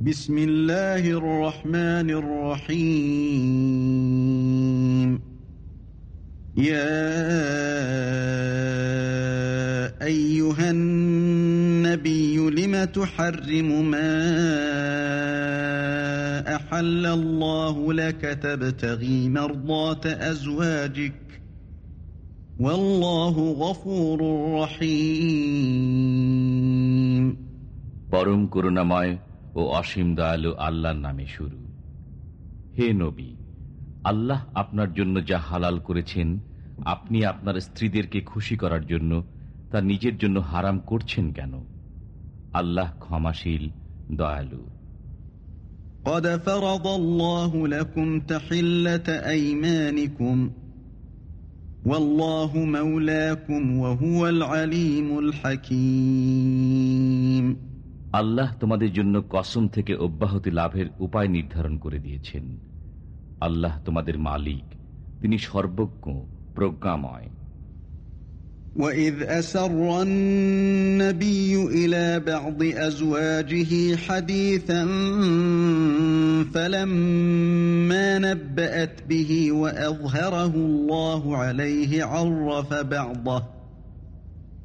بسم الله الرحمن الرحيم يا أيها النبي لم تحرم ما أحل الله لك تبتغي مرضات أزواجك والله غفور رحيم পরম করুণাময় ও অসীম দয়ালু আল্লাহর নামে শুরু হে নবী আল্লাহ আপনার জন্য যা হালাল করেছেন আপনি আপনার স্ত্রীদেরকে খুশি করার জন্য তা নিজের জন্য হারাম করছেন কেন আল্লাহ ক্ষমাশীল দয়ালু قد فرض الله لكم تحلة أيمانكم والله مولاكم وهو العليم الحكيم আল্লাহ তোমাদের জন্য কসম থেকে অব্যাহতি লাভের উপায় নির্ধারণ করে দিয়েছেন আল্লাহ তোমাদের মালিক তিনি সর্বজ্ঞ প্রজ্ঞাময় وَإِذْ أَسَرَّ النَّبِيُّ إِلَى بَعْضِ أَزْوَاجِهِ حَدِيثًا فَلَمَّا نَبَّأَتْ بِهِ وَأَظْهَرَهُ اللَّهُ عَلَيْهِ عَرَّفَ بَعْضَهُ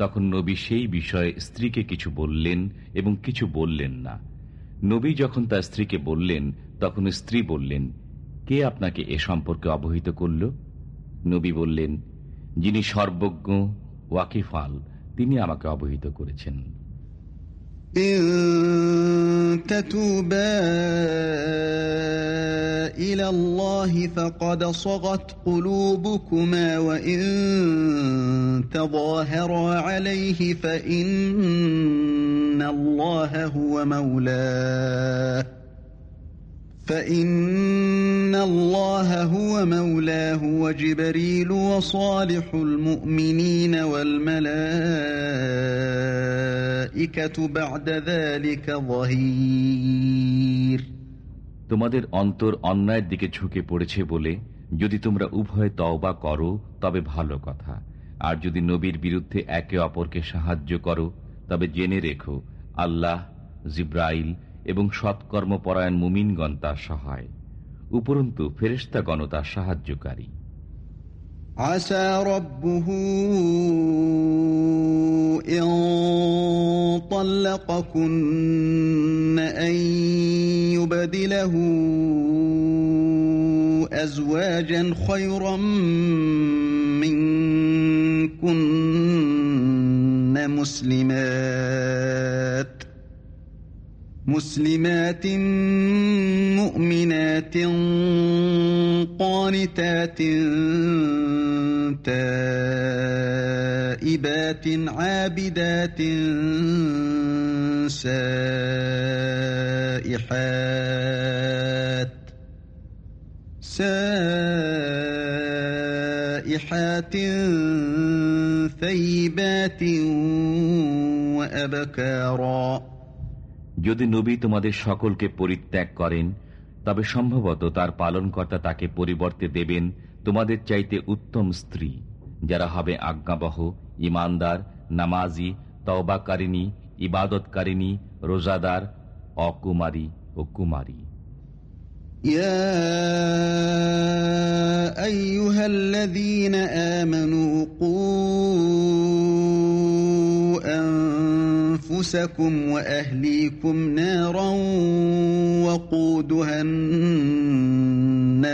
তখন নবী সেই বিষয়ে স্ত্রীকে কিছু বললেন এবং কিছু বললেন না। নবী যখন তার স্ত্রীকে বললেন, তখন স্ত্রী বললেন, কে আপনাকে এ সম্পর্কে অবহিত করল? নবী বললেন, যিনি সর্বজ্ঞ, ওয়াকিফাল, তিনি আমাকে অবহিত করেছেন। تتوبا إلى الله فقد صغت قلوبكما وإن تظاهرا عليه فإن الله هو مولاه فإن الله هو مولاه وجبريل وصالح المؤمنين والملائكة তোমাদের অন্তর অন্যায়ের দিকে ঝুঁকে পড়েছে বলে যদি তোমরা উভয় তওবা করো, তবে ভালো কথা। আর যদি নবীর বিরুদ্ধে একে অপরকে সাহায্য করো, তবে জেনে রেখো, আল্লাহ, জিব্রাইল এবং সৎকর্মপরায়ণ মুমিনগণ তার সহায়। উপরন্তু ফেরেস্তাগণ তার সাহায্যকারী। عسى ربه إن طلقكن أن يبدله أزواجا خيرا منكن مسلمات مسلمات مؤمنات قانتات تائبات عابدات سائحات سائحات ثيبات وأبكارا যদি নবী তোমাদের সকলকে পরিত্যাগ করেন তবে সম্ভবত তার পালনকর্তা তাকে পরিবর্তে দেবেন তোমাদের চাইতে উত্তম স্ত্রী যারা হবে আজ্ঞাবহ ইমানদার নামাজি তওবাকারিনী ইবাদতকারিনী রোজাদার অকুমারী ও কুমারী يا أيها الذين آمنوا قوا أنفسكم وأهليكم نارا وقودها الناس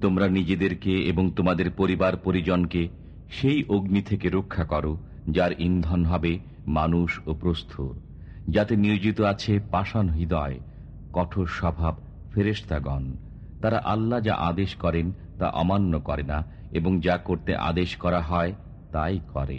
তোমরা নিজেদেরকে এবং তোমাদের পরিবার পরিজনকে সেই অগ্নি থেকে রক্ষা করো, যার ইন্ধন হবে মানুষ ও প্রস্থুর যাতে নিয়োজিত আছে পাষাণ হৃদয়, কঠোর স্বভাব ফেরেস্তাগণ তারা আল্লাহ যা আদেশ করেন তা অমান্য করে না, এবং যা করতে আদেশ করা হয় তাই করে।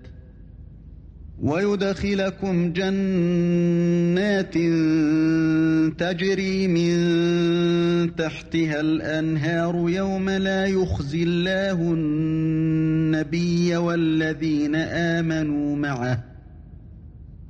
ويدخلكم جنات تجري من تحتها الأنهار يوم لا يخزي الله النبي والذين آمنوا معه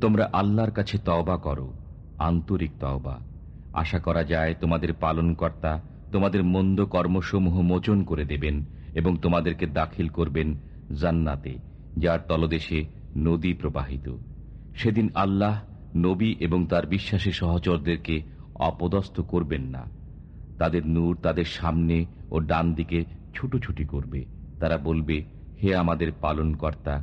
তোমরা আল্লাহর কাছে তওবা করো, আন্তরিক তওবা। আশা করা যায় তোমাদের পালনকর্তা তোমাদের মন্দ কর্মসমূহ মোচন করে দেবেন এবং তোমাদেরকে দাখিল করবেন জান্নাতে, যার তলদেশে নদী প্রবাহিত। সেদিন আল্লাহ, নবী এবং তার বিশ্বাসী সহচরদেরকে অপদস্থ করবেন না। তাদের নূর তাদের সামনে ও ডান দিকে ছুটোছুটি করবে। তারা বলবে, হে আমাদের পালনকর্তা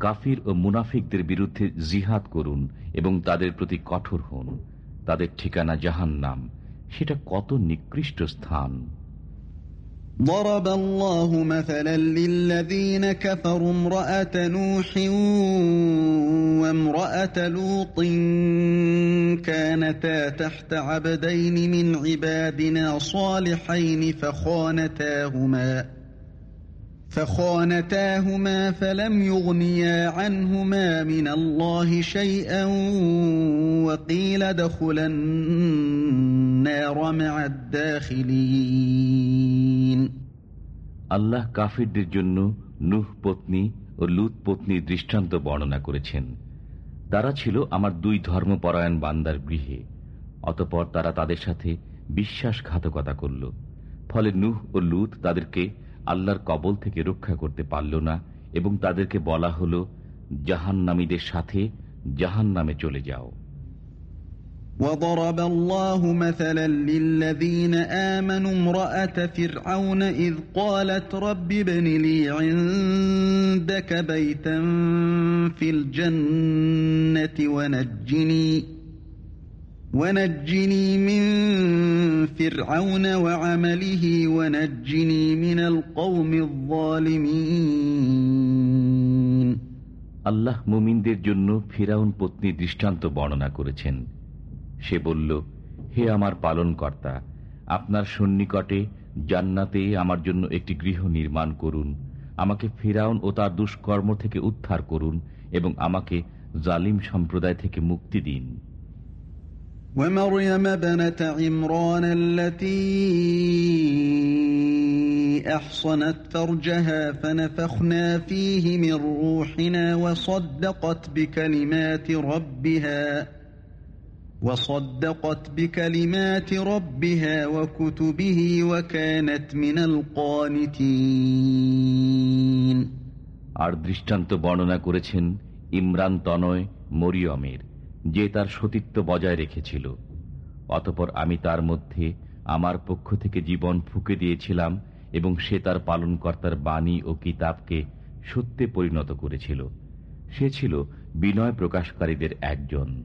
কাফির ও মুনাফিকদের বিরুদ্ধে জিহাদ করুন এবং তাদের প্রতি কঠোর হন তাদের ঠিকানা জাহান নাম সেটা কত নিকৃষ্ট স্থান ضرب الله مثلا للذين كفروا امرأة نوح وامرأة لوط كانتا تحت عبدين من عبادنا صالحين فخانتاهما فخانتاهما فلم يغنيا عنهما من الله شيئا وقيل ادخلا النار مع الداخلين আল্লাহ কাফিরদের জন্য নুহ পত্নী ও লুত পত্নীর দৃষ্টান্ত বর্ণনা করেছেন তারা ছিল আমার দুই ধর্মপরায়ণ বান্দার গৃহে অতপর তারা তাদের সাথে বিশ্বাসঘাতকতা করল ফলে নুহ ও লুত তাদেরকে আল্লাহর কবল থেকে রক্ষা করতে পারল না এবং তাদেরকে বলা হল জাহান্নামীদের সাথে জাহান নামে চলে যাও وضرب الله مثلا للذين آمنوا امرأة فرعون إذ قالت رب ابن لي عندك بيتا في الجنة ونجني ونجني من فرعون وعمله ونجني من القوم الظالمين আল্লাহ মুমিনদের জন্য ফিরাউন পত্নী দৃষ্টান্ত বর্ণনা করেছেন সে বলল হে আমার পালন কর্তা আপনার সন্নিকটে জান্নাতে আমার জন্য একটি গৃহ নির্মাণ করুন আমাকে ফিরাউন ও তার দুষ্কর্ম থেকে উদ্ধার করুন এবং আমাকে জালিম সম্প্রদায় থেকে মুক্তি দিন ومريم بنت عمران التي أحصنت فرجها فنفخنا فيه من روحنا وصدقت بكلمات ربها وصدقت بكلمات ربها وكتبه وكانت من القانتين আর দৃষ্টান্ত বর্ণনা করেছেন ইমরান তনয় মরিয়মের যে তার সতীত্ব বজায় রেখেছিল। অতপর আমি তার মধ্যে আমার পক্ষ থেকে জীবন ফুকে দিয়েছিলাম এবং সে তার পালনকর্তার বাণী ও কিতাবকে সত্যে পরিণত করেছিল। সে ছিল বিনয় প্রকাশকারীদের একজন।